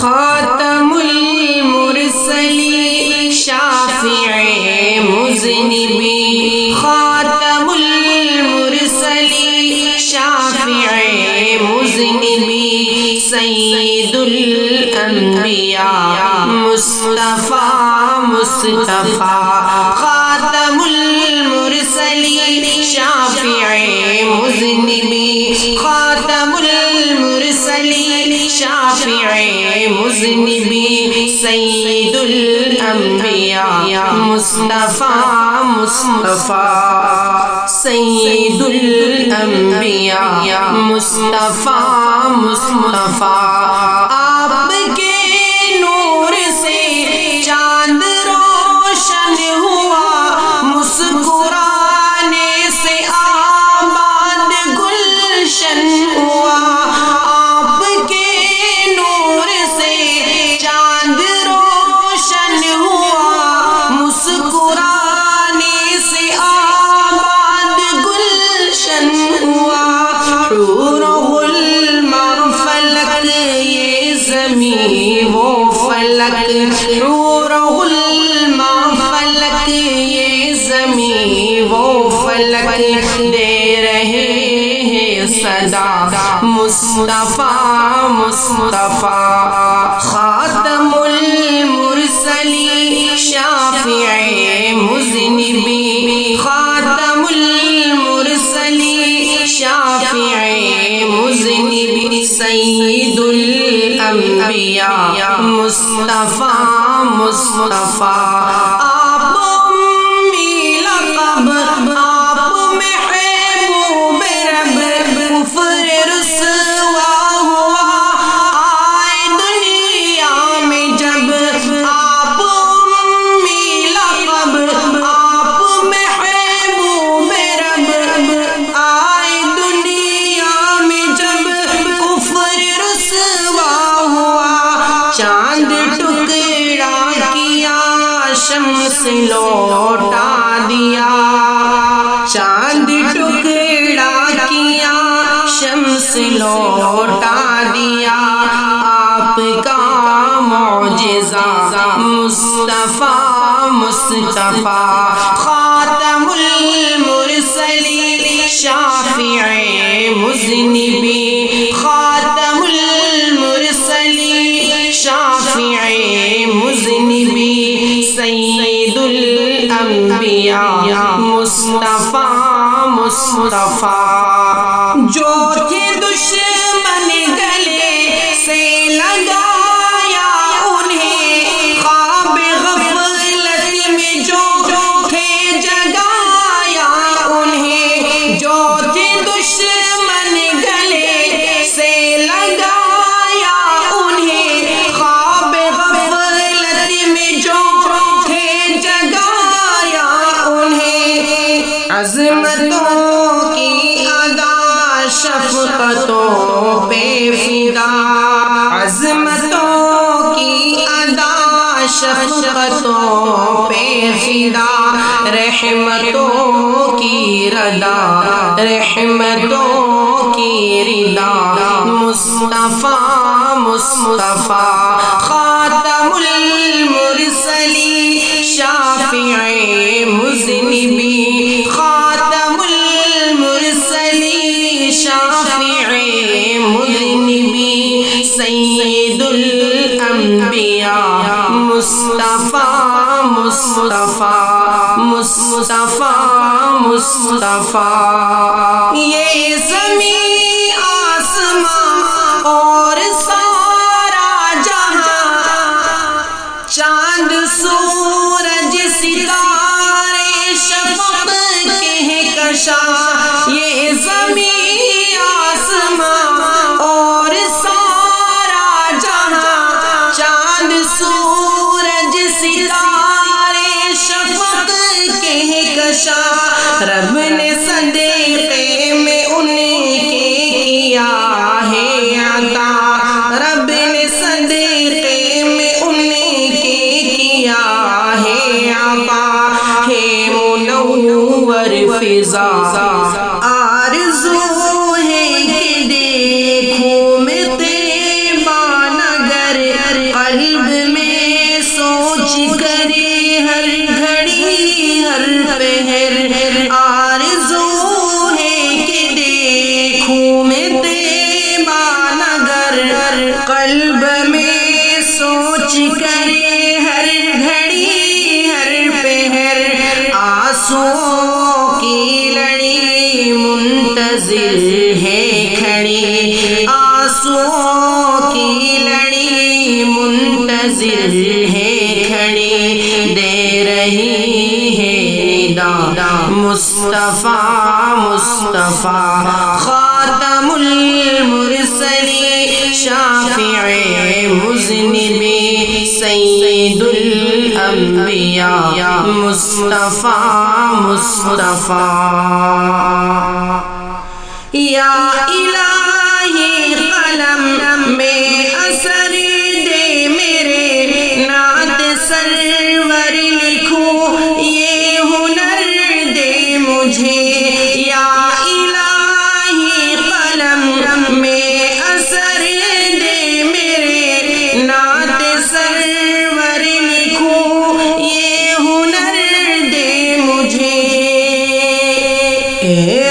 خاتم المرسلی شافع مذنبی خاتم المرسلی شافع مذنبی سید الانبیاء، مصطفیٰ مصطفیٰ. خاتم المرسلی شافع مذنبی خاتم المرسلی شافع مذنبی سید الانبیاء مصطفیٰ مصطفیٰ سید الانبیاء مصطفیٰ مصطفیٰ فلک حور فلک یہ وہ فلک دے رہے ہیں۔ صدا مصطفیٰ مصطفیٰ، خاتم المرسلی شافع مذنبی۔ خاتم المرسلی شافع مذنبی، سید الانبیاء مصطفیٰ مصطفیٰ۔ چاند ٹکڑا کیا، شمس لوٹا دیا۔ چاند ٹکڑا کیا، شمس لوٹا دیا۔ آپ کا معجزہ مصطفیٰ مصطفیٰ۔ خاتم المرسلی شافع مذنبی۔ خاتم مصطفیٰ مصطفیٰ۔ شفقتوں پہ فدا، عظمتوں کی ادا، شفقتوں پہ فدا، رحمتوں کی ردا، رحمتوں کی ردا، مصطفیٰ مصطفیٰ، خاتم المرسلی شافع مذنبی مصطفیٰ مصطفیٰ۔ یہ زمین آسمان اور سارا جہاں۔ چاند، سورج، ستارے، شفق کے کشا یہ زمین آسمان اور سارا جہاں۔ چاند، سورج، ستارے۔ ہیں رب نے صدقے میں انہیں کے کیا ہے عطا۔ رب نے صدقے میں انہیں کے کیا ہے عطا۔ ہے منور فضا۔ قلب میں سوچ کر ہر گھڑی، ہر پہر آسو کی لڑی منتظر ہے کھڑی۔ آسو کی لڑی منتظر ہے کھڑی۔ دے رہی ہے ندا، مصطفیٰ مصطفیٰ الانبیاء مصطفیٰ مصطفیٰ۔ یا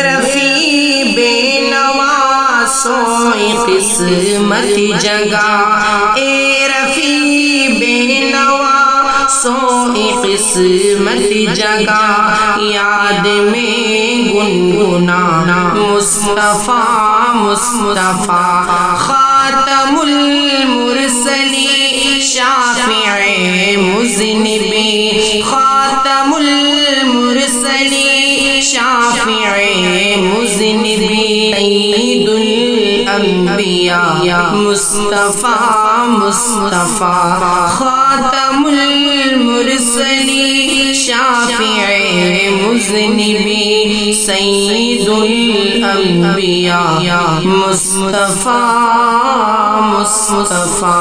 رفیع بے نوا قسمت جگہ۔ اے رفیع بے نوا سوئی قسمت جگہ۔ یاد میں گنگنا مصطفیٰ مصطفیٰ۔ خاتم المرسلی شافع مذنبی۔ خاتم المرسلی مذنبی عید الانبیاء مصطفیٰ مصطفیٰ خاتم المرسلی شافع مذنبی سید الانبیاء مصطفیٰ مصطفیٰ